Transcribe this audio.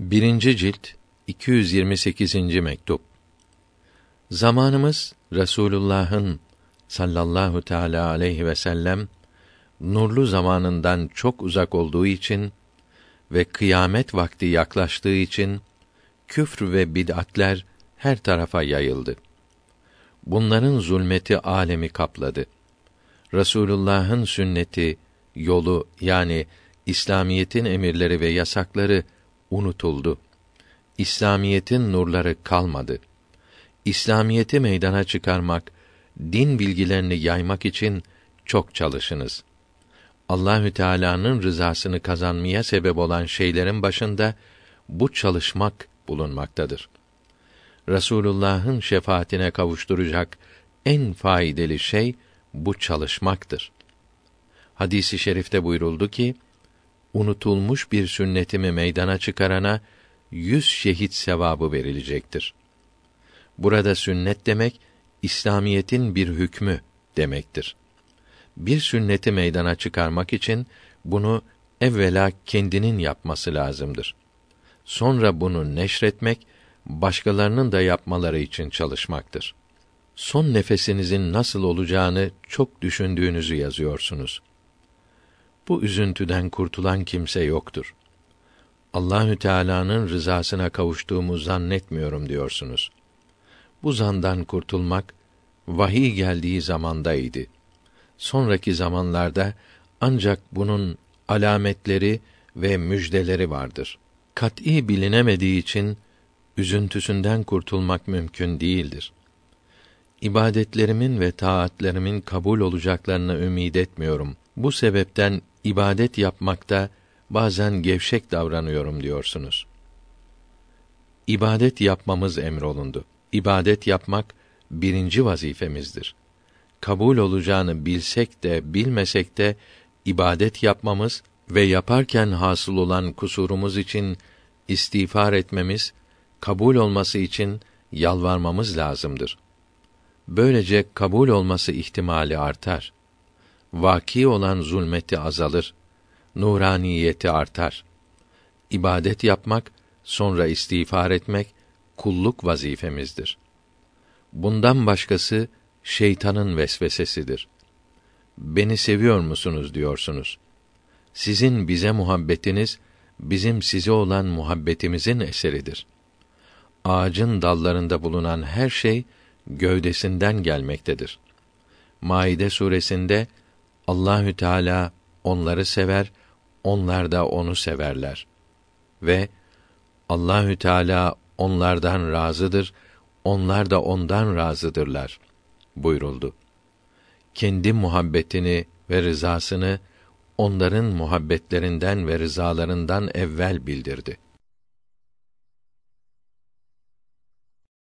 Birinci cilt 228. mektup. Zamanımız Resulullah'ın sallallahu teala aleyhi ve sellem nurlu zamanından çok uzak olduğu için ve kıyamet vakti yaklaştığı için küfr ve bid'atler her tarafa yayıldı. Bunların zulmeti alemi kapladı. Resulullah'ın sünneti, yolu yani İslamiyetin emirleri ve yasakları unutuldu. İslamiyetin nurları kalmadı. İslamiyeti meydana çıkarmak, din bilgilerini yaymak için çok çalışınız. Allahü Teala'nın rızasını kazanmaya sebep olan şeylerin başında bu çalışmak bulunmaktadır. Resulullah'ın şefaatine kavuşturacak en faydalı şey bu çalışmaktır. Hadisi şerifte buyuruldu ki, unutulmuş bir sünnetimi meydana çıkarana yüz şehit sevabı verilecektir. Burada sünnet demek İslamiyetin bir hükmü demektir. Bir sünneti meydana çıkarmak için bunu evvela kendinin yapması lazımdır. Sonra bunu neşretmek, başkalarının da yapmaları için çalışmaktır. Son nefesinizin nasıl olacağını çok düşündüğünüzü yazıyorsunuz. Bu üzüntüden kurtulan kimse yoktur. Allahü Teala'nın rızasına kavuştuğumu zannetmiyorum diyorsunuz. Bu zandan kurtulmak vahiy geldiği zamandaydı. Sonraki zamanlarda ancak bunun alametleri ve müjdeleri vardır. Kat'î bilinemediği için üzüntüsünden kurtulmak mümkün değildir. İbadetlerimin ve taatlerimin kabul olacaklarını ümid etmiyorum. Bu sebepten ibadet yapmakta bazen gevşek davranıyorum diyorsunuz. İbadet yapmamız emrolundu ibadet yapmak birinci vazifemizdir. Kabul olacağını bilsek de bilmesek de ibadet yapmamız ve yaparken hasıl olan kusurumuz için istiğfar etmemiz, kabul olması için yalvarmamız lazımdır. Böylece kabul olması ihtimali artar. Vaki olan zulmeti azalır. Nuraniyeti artar. İbadet yapmak, sonra istiğfar etmek kulluk vazifemizdir. Bundan başkası şeytanın vesvesesidir. Beni seviyor musunuz diyorsunuz. Sizin bize muhabbetiniz bizim size olan muhabbetimizin eseridir. Ağacın dallarında bulunan her şey gövdesinden gelmektedir. Maide suresinde Allahü Teala onları sever, onlar da onu severler. Ve Allahü Teala onlardan razıdır, onlar da ondan razıdırlar buyuruldu. Kendi muhabbetini ve rızasını onların muhabbetlerinden ve rızalarından evvel bildirdi.